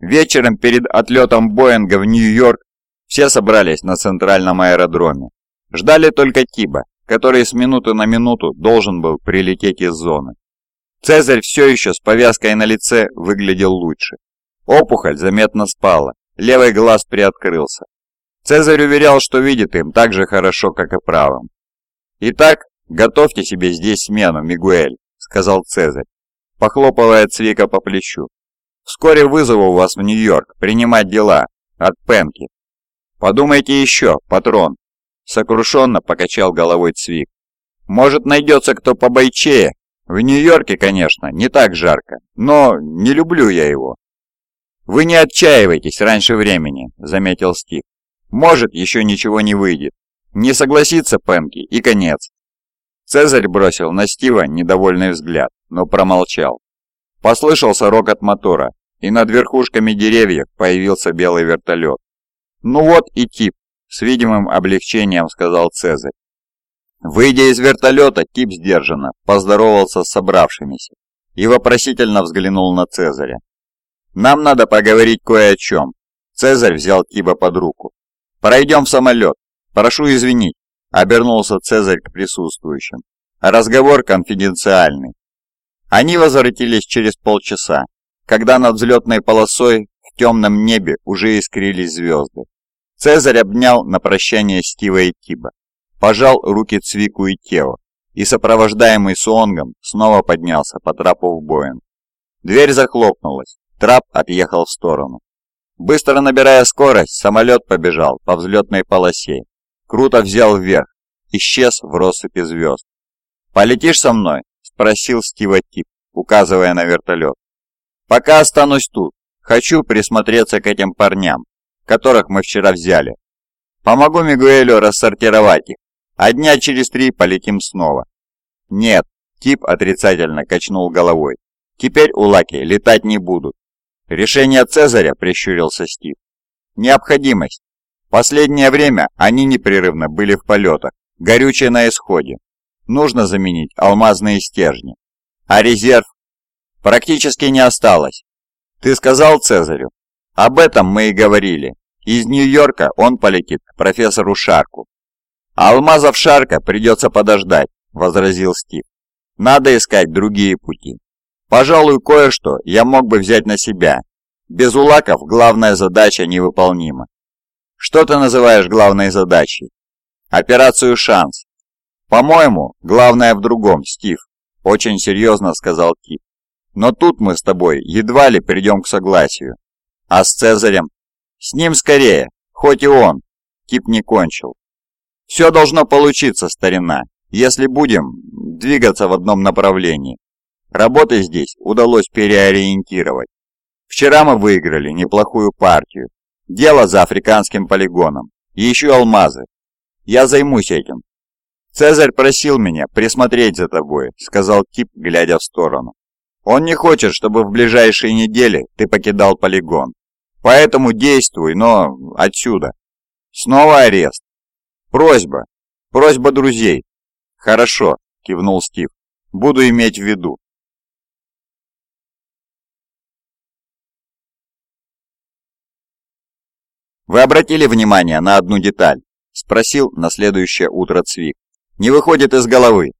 Вечером перед отлетом Боинга в Нью-Йорк все собрались на центральном аэродроме. Ждали только Тиба, который с минуты на минуту должен был прилететь из зоны. Цезарь все еще с повязкой на лице выглядел лучше. Опухоль заметно спала, левый глаз приоткрылся. Цезарь уверял, что видит им так же хорошо, как и правым. «Итак, готовьте себе здесь смену, Мигуэль», — сказал Цезарь, похлопывая Цвика по плечу. «Вскоре вызову вас в Нью-Йорк принимать дела от Пенки. Подумайте еще, патрон», — сокрушенно покачал головой Цвик. «Может, найдется кто побойчее в Нью-Йорке, конечно, не так жарко, но не люблю я его. Вы не отчаивайтесь раньше времени, заметил Стив. Может, еще ничего не выйдет. Не согласится Пенки и конец. Цезарь бросил на Стива недовольный взгляд, но промолчал. Послышался рокот мотора, и над верхушками деревьев появился белый вертолет. «Ну вот и тип», — с видимым облегчением сказал Цезарь. Выйдя из вертолета, тип сдержанно поздоровался с собравшимися и вопросительно взглянул на Цезаря. «Нам надо поговорить кое о чем». Цезарь взял Тиба под руку. «Пройдем в самолет. Прошу извинить», — обернулся Цезарь к присутствующим. «Разговор конфиденциальный». Они возвратились через полчаса, когда над взлетной полосой в темном небе уже искрились звезды. Цезарь обнял на прощание Стива и Тиба пожал руки Цвику и Тео и, сопровождаемый Суонгом, снова поднялся по трапу в Боинг. Дверь захлопнулась, трап отъехал в сторону. Быстро набирая скорость, самолет побежал по взлетной полосе. Круто взял вверх, исчез в россыпи звезд. «Полетишь со мной?» – спросил Стива Тип, указывая на вертолет. «Пока останусь тут. Хочу присмотреться к этим парням, которых мы вчера взяли. Помогу Мигуэлю рассортировать их, а дня через три полетим снова. Нет, тип отрицательно качнул головой. Теперь у Лаки летать не будут. Решение Цезаря, прищурился Стив. Необходимость. Последнее время они непрерывно были в полетах, горючее на исходе. Нужно заменить алмазные стержни. А резерв? Практически не осталось. Ты сказал Цезарю? Об этом мы и говорили. Из Нью-Йорка он полетит к профессору Шарку. А алмазов Шарка придется подождать, возразил Стив. Надо искать другие пути. Пожалуй, кое-что я мог бы взять на себя. Без улаков главная задача невыполнима. Что ты называешь главной задачей? Операцию «Шанс». По-моему, главное в другом, Стив, очень серьезно сказал Кип. Но тут мы с тобой едва ли придем к согласию. А с Цезарем? С ним скорее, хоть и он. Кип не кончил. Все должно получиться, старина, если будем двигаться в одном направлении. Работы здесь удалось переориентировать. Вчера мы выиграли неплохую партию. Дело за африканским полигоном. Еще алмазы. Я займусь этим. Цезарь просил меня присмотреть за тобой, сказал Кип, глядя в сторону. Он не хочет, чтобы в ближайшие недели ты покидал полигон. Поэтому действуй, но отсюда. Снова арест. «Просьба! Просьба друзей!» «Хорошо», — кивнул Стив. «Буду иметь в виду». «Вы обратили внимание на одну деталь?» — спросил на следующее утро Цвик. «Не выходит из головы.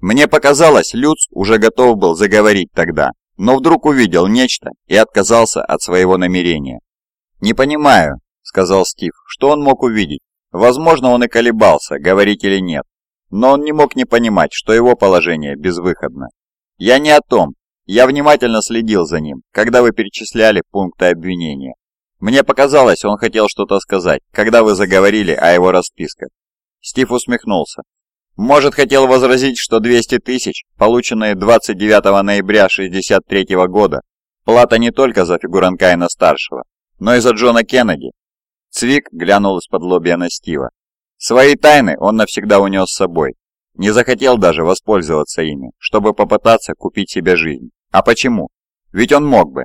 Мне показалось, Люц уже готов был заговорить тогда, но вдруг увидел нечто и отказался от своего намерения. «Не понимаю», — сказал Стив, — «что он мог увидеть?» Возможно, он и колебался, говорить или нет, но он не мог не понимать, что его положение безвыходно. Я не о том. Я внимательно следил за ним, когда вы перечисляли пункты обвинения. Мне показалось, он хотел что-то сказать, когда вы заговорили о его расписках. Стив усмехнулся. Может, хотел возразить, что 200 тысяч, полученные 29 ноября 63 года, плата не только за Фигуранкайна-старшего, но и за Джона Кеннеди, Цвик глянул из-под лобья на Стива. Свои тайны он навсегда унес с собой. Не захотел даже воспользоваться ими, чтобы попытаться купить себе жизнь. А почему? Ведь он мог бы.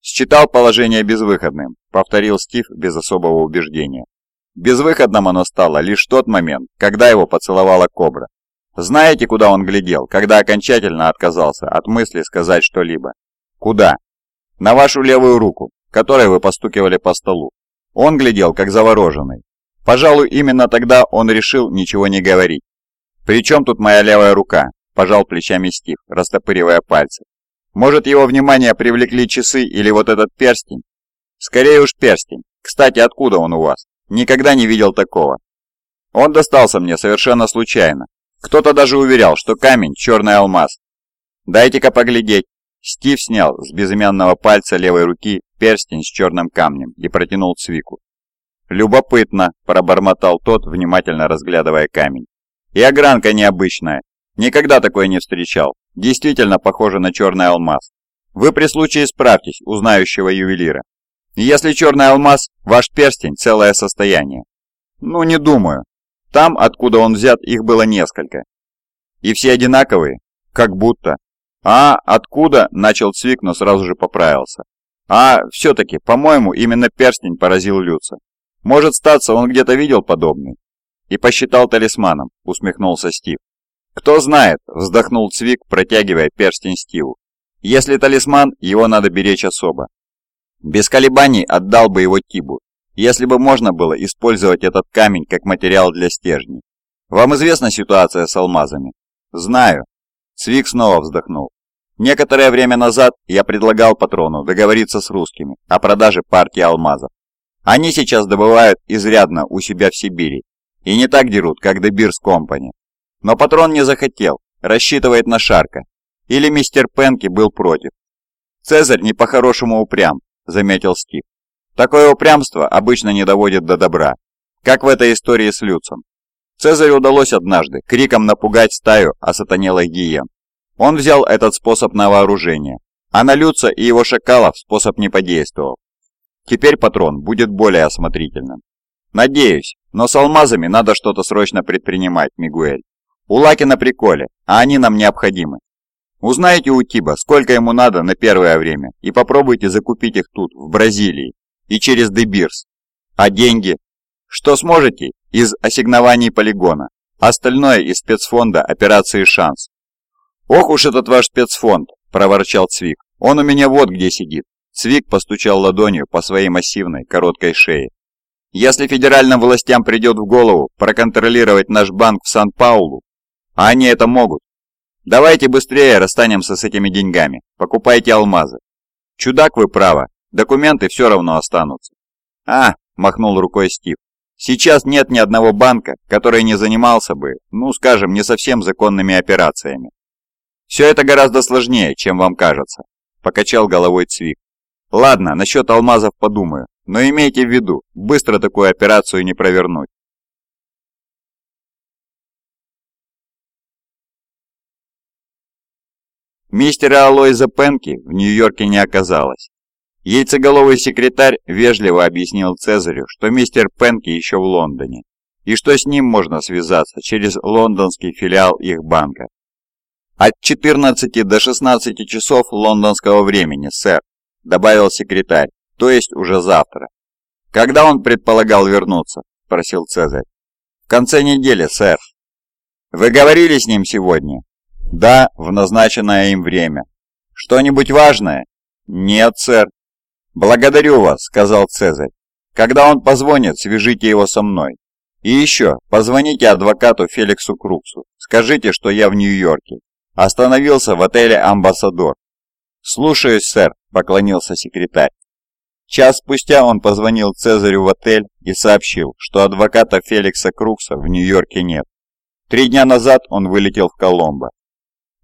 Считал положение безвыходным, повторил Стив без особого убеждения. Безвыходным оно стало лишь тот момент, когда его поцеловала кобра. Знаете, куда он глядел, когда окончательно отказался от мысли сказать что-либо? Куда? На вашу левую руку, которой вы постукивали по столу. Он глядел, как завороженный. Пожалуй, именно тогда он решил ничего не говорить. «При чем тут моя левая рука?» – пожал плечами Стив, растопыривая пальцы. «Может, его внимание привлекли часы или вот этот перстень?» «Скорее уж перстень. Кстати, откуда он у вас? Никогда не видел такого». «Он достался мне совершенно случайно. Кто-то даже уверял, что камень – черный алмаз. Дайте-ка поглядеть». Стив снял с безымянного пальца левой руки перстень с черным камнем и протянул Цвику. «Любопытно», – пробормотал тот, внимательно разглядывая камень. «И огранка необычная. Никогда такое не встречал. Действительно похоже на черный алмаз. Вы при случае справьтесь у ювелира. Если черный алмаз, ваш перстень – целое состояние. Ну, не думаю. Там, откуда он взят, их было несколько. И все одинаковые? Как будто. А, откуда? Начал Цвик, но сразу же поправился. А, все-таки, по-моему, именно перстень поразил Люца. Может статься, он где-то видел подобный. И посчитал талисманом, усмехнулся Стив. Кто знает, вздохнул Цвик, протягивая перстень Стиву. Если талисман, его надо беречь особо. Без колебаний отдал бы его Тибу, если бы можно было использовать этот камень как материал для стержней. Вам известна ситуация с алмазами? Знаю. Цвик снова вздохнул. Некоторое время назад я предлагал патрону договориться с русскими о продаже партии алмазов. Они сейчас добывают изрядно у себя в Сибири и не так дерут, как Дебирс Компани. Но патрон не захотел, рассчитывает на Шарка. Или мистер Пенки был против. Цезарь не по-хорошему упрям, – заметил Стив. «Такое упрямство обычно не доводит до добра, как в этой истории с Люцем. Цезарю удалось однажды криком напугать стаю осатанелых гиен. Он взял этот способ на вооружение, а на Люца и его шакалов способ не подействовал. Теперь патрон будет более осмотрительным. Надеюсь, но с алмазами надо что-то срочно предпринимать, Мигуэль. У Лаки на приколе, а они нам необходимы. Узнайте у Тиба, сколько ему надо на первое время, и попробуйте закупить их тут, в Бразилии, и через Дебирс. А деньги? Что сможете из ассигнований полигона, остальное из спецфонда операции «Шанс». «Ох уж этот ваш спецфонд!» – проворчал Цвик. «Он у меня вот где сидит». Цвик постучал ладонью по своей массивной, короткой шее. «Если федеральным властям придет в голову проконтролировать наш банк в Сан-Паулу, а они это могут, Давайте быстрее расстанемся с этими деньгами. Покупайте алмазы. Чудак вы право, документы все равно останутся. А, махнул рукой Стив. Сейчас нет ни одного банка, который не занимался бы, ну скажем, не совсем законными операциями. Все это гораздо сложнее, чем вам кажется, покачал головой Цвик. Ладно, насчет алмазов подумаю, но имейте в виду, быстро такую операцию не провернуть. Мистера Алоиза Пенки в Нью-Йорке не оказалось. Яйцеголовый секретарь вежливо объяснил Цезарю, что мистер Пенки еще в Лондоне, и что с ним можно связаться через лондонский филиал их банка. «От 14 до 16 часов лондонского времени, сэр», – добавил секретарь, – «то есть уже завтра». «Когда он предполагал вернуться?» – спросил Цезарь. «В конце недели, сэр». «Вы говорили с ним сегодня?» «Да, в назначенное им время». «Что-нибудь важное?» «Нет, сэр». «Благодарю вас», — сказал Цезарь. «Когда он позвонит, свяжите его со мной. И еще, позвоните адвокату Феликсу Круксу. Скажите, что я в Нью-Йорке. Остановился в отеле «Амбассадор». «Слушаюсь, сэр», — поклонился секретарь. Час спустя он позвонил Цезарю в отель и сообщил, что адвоката Феликса Крукса в Нью-Йорке нет. Три дня назад он вылетел в Коломбо.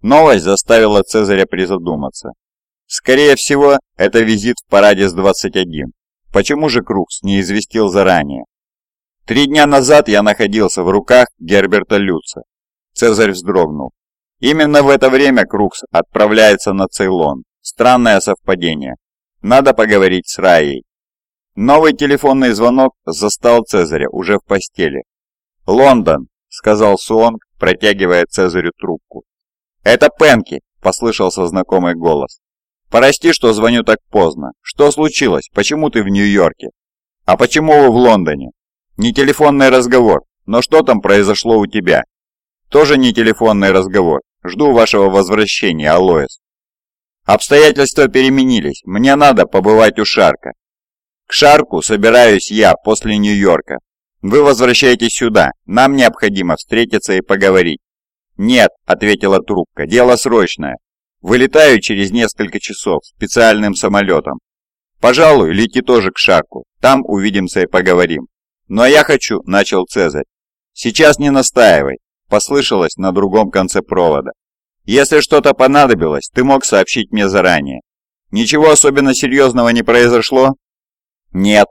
Новость заставила Цезаря призадуматься. Скорее всего, это визит в Парадис-21. Почему же Крукс не известил заранее? Три дня назад я находился в руках Герберта Люца. Цезарь вздрогнул. Именно в это время Крукс отправляется на Цейлон. Странное совпадение. Надо поговорить с Раей. Новый телефонный звонок застал Цезаря уже в постели. «Лондон», — сказал Суонг, протягивая Цезарю трубку. «Это Пенки!» – послышался знакомый голос. «Прости, что звоню так поздно. Что случилось? Почему ты в Нью-Йорке?» «А почему вы в Лондоне?» «Не телефонный разговор. Но что там произошло у тебя?» «Тоже не телефонный разговор. Жду вашего возвращения, Алоэс». «Обстоятельства переменились. Мне надо побывать у Шарка. К Шарку собираюсь я после Нью-Йорка. Вы возвращаетесь сюда. Нам необходимо встретиться и поговорить. «Нет», — ответила трубка, — «дело срочное. Вылетаю через несколько часов специальным самолетом. Пожалуй, лети тоже к Шарку, там увидимся и поговорим». «Ну а я хочу», — начал Цезарь. «Сейчас не настаивай», — послышалось на другом конце провода. «Если что-то понадобилось, ты мог сообщить мне заранее. Ничего особенно серьезного не произошло?» «Нет».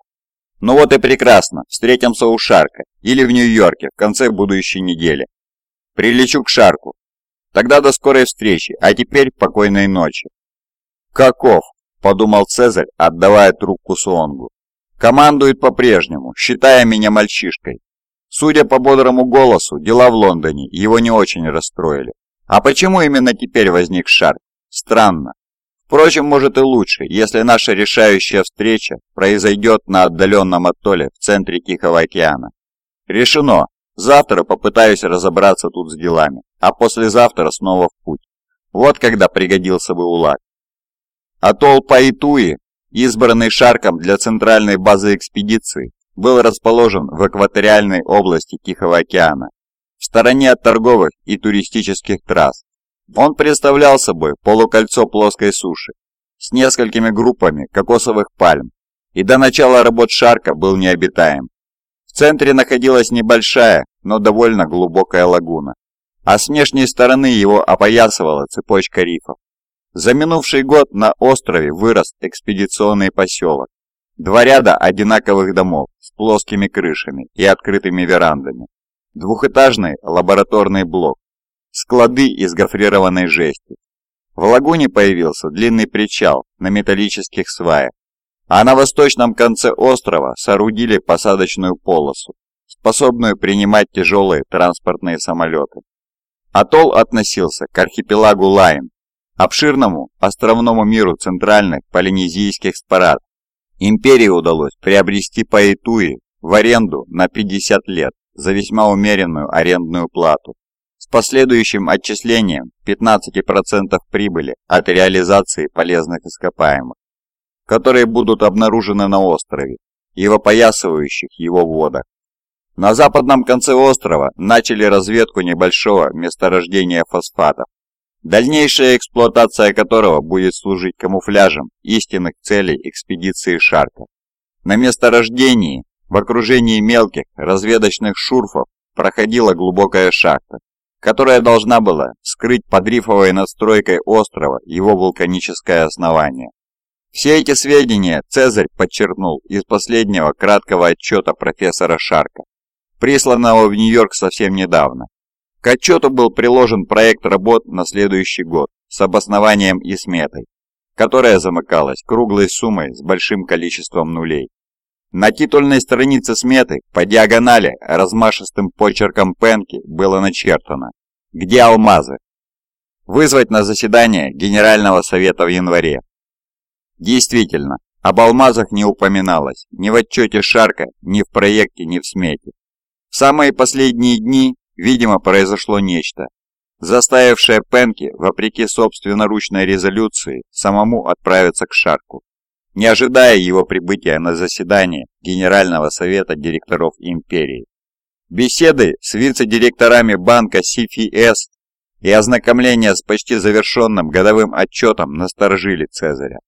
«Ну вот и прекрасно, встретимся у Шарка или в Нью-Йорке в конце будущей недели. Прилечу к Шарку. Тогда до скорой встречи, а теперь покойной ночи». «Каков?» – подумал Цезарь, отдавая трубку Суонгу. «Командует по-прежнему, считая меня мальчишкой. Судя по бодрому голосу, дела в Лондоне его не очень расстроили. А почему именно теперь возник Шарк? Странно. Впрочем, может и лучше, если наша решающая встреча произойдет на отдаленном атолле в центре Тихого океана. Решено. Завтра попытаюсь разобраться тут с делами, а послезавтра снова в путь. Вот когда пригодился бы УЛАК. Атолл Паитуи, избранный Шарком для центральной базы экспедиции, был расположен в экваториальной области Тихого океана, в стороне от торговых и туристических трасс, он представлял собой полукольцо плоской суши с несколькими группами кокосовых пальм и до начала работ Шарка был необитаем. Центре находилась небольшая, но довольно глубокая лагуна, а с внешней стороны его опоясывала цепочка рифов. За минувший год на острове вырос экспедиционный поселок. Два ряда одинаковых домов с плоскими крышами и открытыми верандами. Двухэтажный лабораторный блок склады из гофрированной жести. В лагуне появился длинный причал на металлических сваях, а на восточном конце острова соорудили посадочную полосу, способную принимать тяжелые транспортные самолеты. Атолл относился к архипелагу Лайн, обширному островному миру центральных полинезийских спарат. Империи удалось приобрести Паэтуи в аренду на 50 лет за весьма умеренную арендную плату с последующим отчислением 15% прибыли от реализации полезных ископаемых, которые будут обнаружены на острове и в опоясывающих его водах. На западном конце острова начали разведку небольшого месторождения фосфатов, дальнейшая эксплуатация которого будет служить камуфляжем истинных целей экспедиции Шарка. На месторождении в окружении мелких разведочных шурфов проходила глубокая шахта, которая должна была скрыть под рифовой надстройкой острова его вулканическое основание. Все эти сведения Цезарь подчеркнул из последнего краткого отчета профессора Шарка, присланного в Нью-Йорк совсем недавно. К отчету был приложен проект работ на следующий год с обоснованием и сметой, которая замыкалась круглой суммой с большим количеством нулей. На титульной странице сметы по диагонали размашистым почерком Пенки было начертано «Где алмазы?» Вызвать на заседание Генерального совета в январе. Действительно, об алмазах не упоминалось ни в отчете Шарка, ни в проекте, ни в смете. В самые последние дни, видимо, произошло нечто, заставившее Пенки, вопреки собственноручной резолюции, самому отправиться к Шарку не ожидая его прибытия на заседание Генерального совета директоров империи. Беседы с вице-директорами банка CFS и ознакомление с почти завершенным годовым отчетом насторожили Цезаря.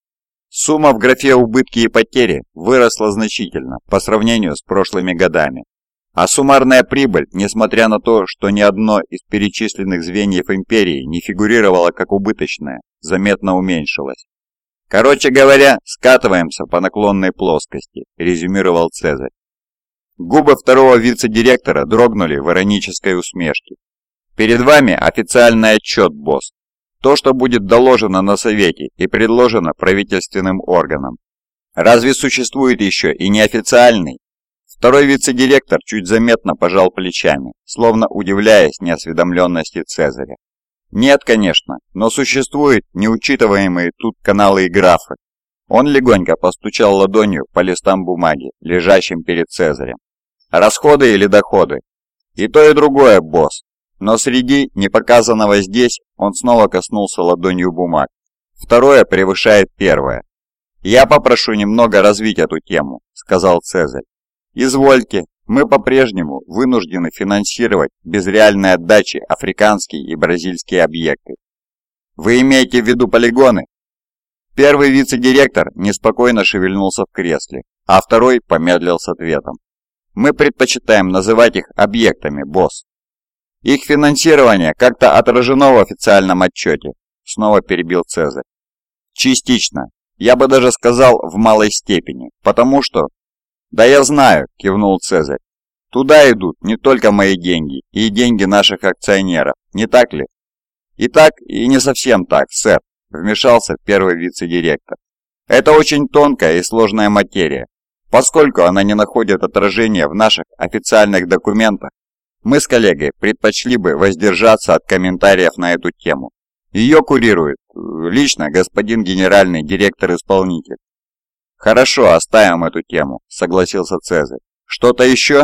Сумма в графе «Убытки и потери» выросла значительно по сравнению с прошлыми годами, а суммарная прибыль, несмотря на то, что ни одно из перечисленных звеньев империи не фигурировало как убыточное, заметно уменьшилась. «Короче говоря, скатываемся по наклонной плоскости», – резюмировал Цезарь. Губы второго вице-директора дрогнули в иронической усмешке. «Перед вами официальный отчет, босс. То, что будет доложено на совете и предложено правительственным органам. Разве существует еще и неофициальный?» Второй вице-директор чуть заметно пожал плечами, словно удивляясь неосведомленности Цезаря. Нет, конечно, но существуют неучитываемые тут каналы и графы. Он легонько постучал ладонью по листам бумаги, лежащим перед Цезарем. Расходы или доходы? И то, и другое, босс. Но среди непоказанного здесь он снова коснулся ладонью бумаг. Второе превышает первое. «Я попрошу немного развить эту тему», — сказал Цезарь. «Извольте, мы по-прежнему вынуждены финансировать без реальной отдачи африканские и бразильские объекты. Вы имеете в виду полигоны? Первый вице-директор неспокойно шевельнулся в кресле, а второй помедлил с ответом. Мы предпочитаем называть их объектами, босс. Их финансирование как-то отражено в официальном отчете, снова перебил Цезарь. Частично. Я бы даже сказал в малой степени, потому что «Да я знаю», – кивнул Цезарь. «Туда идут не только мои деньги и деньги наших акционеров, не так ли?» «И так, и не совсем так, сэр», – вмешался первый вице-директор. «Это очень тонкая и сложная материя. Поскольку она не находит отражения в наших официальных документах, мы с коллегой предпочли бы воздержаться от комментариев на эту тему. Ее курирует э, лично господин генеральный директор-исполнитель. «Хорошо, оставим эту тему», — согласился Цезарь. «Что-то еще?»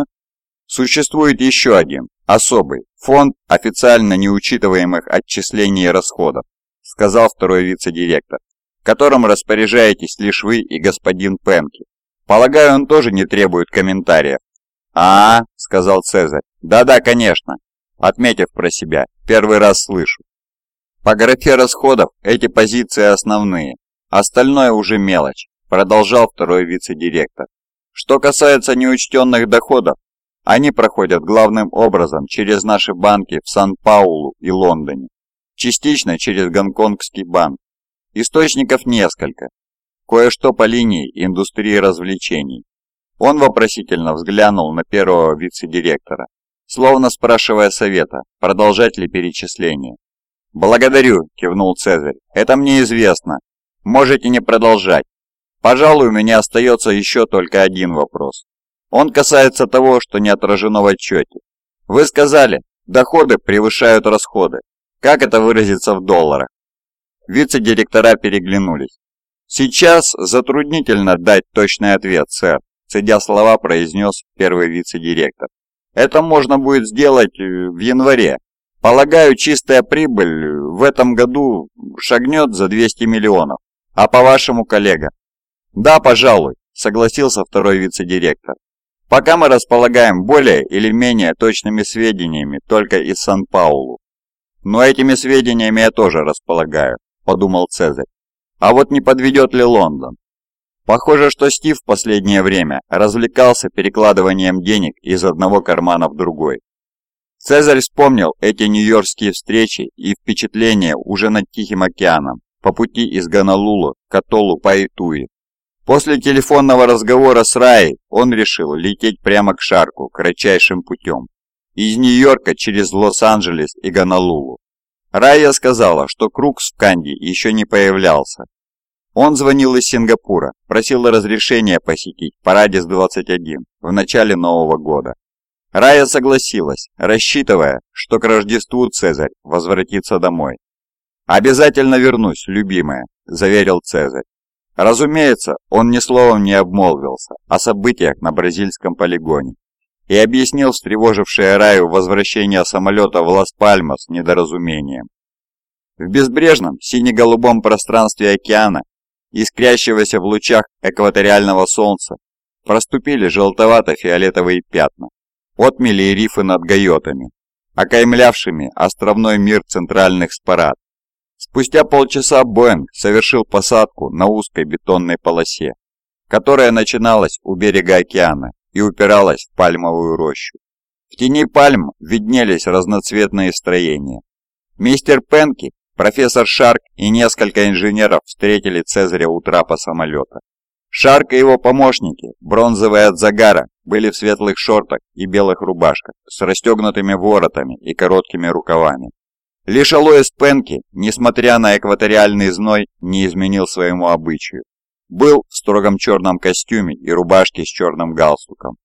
«Существует еще один, особый, фонд официально неучитываемых отчислений и расходов», — сказал второй вице-директор, «которым распоряжаетесь лишь вы и господин Пенки. Полагаю, он тоже не требует комментариев». «А, -а, -а — сказал Цезарь, да-да, конечно, отметив про себя, первый раз слышу. По графе расходов эти позиции основные, остальное уже мелочь продолжал второй вице-директор. Что касается неучтенных доходов, они проходят главным образом через наши банки в Сан-Паулу и Лондоне, частично через Гонконгский банк. Источников несколько. Кое-что по линии индустрии развлечений. Он вопросительно взглянул на первого вице-директора, словно спрашивая совета, продолжать ли перечисление. «Благодарю», – кивнул Цезарь, – «это мне известно. Можете не продолжать. Пожалуй, у меня остается еще только один вопрос. Он касается того, что не отражено в отчете. Вы сказали, доходы превышают расходы. Как это выразится в долларах? Вице-директора переглянулись. Сейчас затруднительно дать точный ответ, сэр, цедя слова, произнес первый вице-директор. Это можно будет сделать э, в январе. Полагаю, чистая прибыль в этом году шагнет за 200 миллионов. А по-вашему, коллега? «Да, пожалуй», – согласился второй вице-директор. «Пока мы располагаем более или менее точными сведениями только из Сан-Паулу». «Но этими сведениями я тоже располагаю», – подумал Цезарь. «А вот не подведет ли Лондон?» Похоже, что Стив в последнее время развлекался перекладыванием денег из одного кармана в другой. Цезарь вспомнил эти нью-йоркские встречи и впечатления уже над Тихим океаном по пути из Гонолулу к атоллу Паитуи. После телефонного разговора с Раей он решил лететь прямо к Шарку кратчайшим путем. Из Нью-Йорка через Лос-Анджелес и Гонолулу. Рая сказала, что Крукс в Канди еще не появлялся. Он звонил из Сингапура, просил разрешения посетить Парадис-21 в начале Нового года. Рая согласилась, рассчитывая, что к Рождеству Цезарь возвратится домой. «Обязательно вернусь, любимая», – заверил Цезарь. Разумеется, он ни словом не обмолвился о событиях на бразильском полигоне и объяснил встревожившее Раю возвращение самолета в Лас-Пальмас недоразумением. В безбрежном сине-голубом пространстве океана, искрящегося в лучах экваториального солнца, проступили желтовато-фиолетовые пятна, отмели и рифы над гайотами, окаймлявшими островной мир центральных спарат. Спустя полчаса Боинг совершил посадку на узкой бетонной полосе, которая начиналась у берега океана и упиралась в пальмовую рощу. В тени пальм виднелись разноцветные строения. Мистер Пенки, профессор Шарк и несколько инженеров встретили Цезаря у трапа самолета. Шарк и его помощники, бронзовые от загара, были в светлых шортах и белых рубашках с расстегнутыми воротами и короткими рукавами. Лишь Алоис Пенки, несмотря на экваториальный зной, не изменил своему обычаю. Был в строгом черном костюме и рубашке с черным галстуком.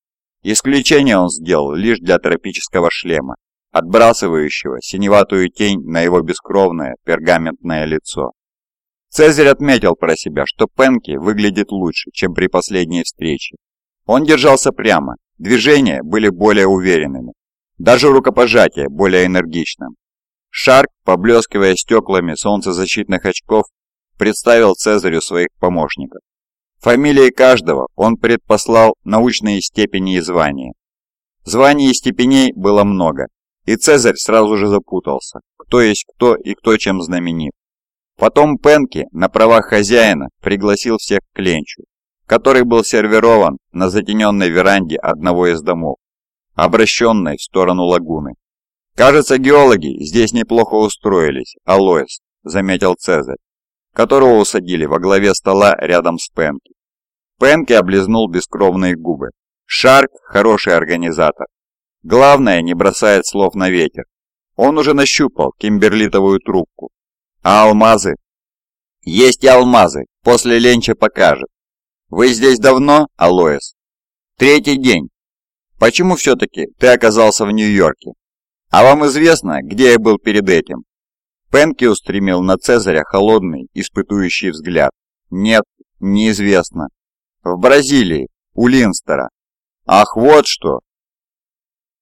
Исключение он сделал лишь для тропического шлема, отбрасывающего синеватую тень на его бескровное пергаментное лицо. Цезарь отметил про себя, что Пенки выглядит лучше, чем при последней встрече. Он держался прямо, движения были более уверенными, даже рукопожатие более энергичным. Шарк, поблескивая стеклами солнцезащитных очков, представил Цезарю своих помощников. Фамилии каждого он предпослал научные степени и звания. Званий и степеней было много, и Цезарь сразу же запутался, кто есть кто и кто чем знаменит. Потом Пенки на правах хозяина пригласил всех к ленчу, который был сервирован на затененной веранде одного из домов, обращенной в сторону лагуны. «Кажется, геологи здесь неплохо устроились, Алоэс», — заметил Цезарь, которого усадили во главе стола рядом с Пенки. Пенки облизнул бескровные губы. Шарк – хороший организатор. Главное, не бросает слов на ветер. Он уже нащупал кимберлитовую трубку. А алмазы? Есть и алмазы, после ленча покажет. Вы здесь давно, Алоэс? Третий день. Почему все-таки ты оказался в Нью-Йорке? А вам известно, где я был перед этим? Пенки устремил на Цезаря холодный, испытующий взгляд. Нет, неизвестно. В Бразилии, у Линстера. Ах, вот что!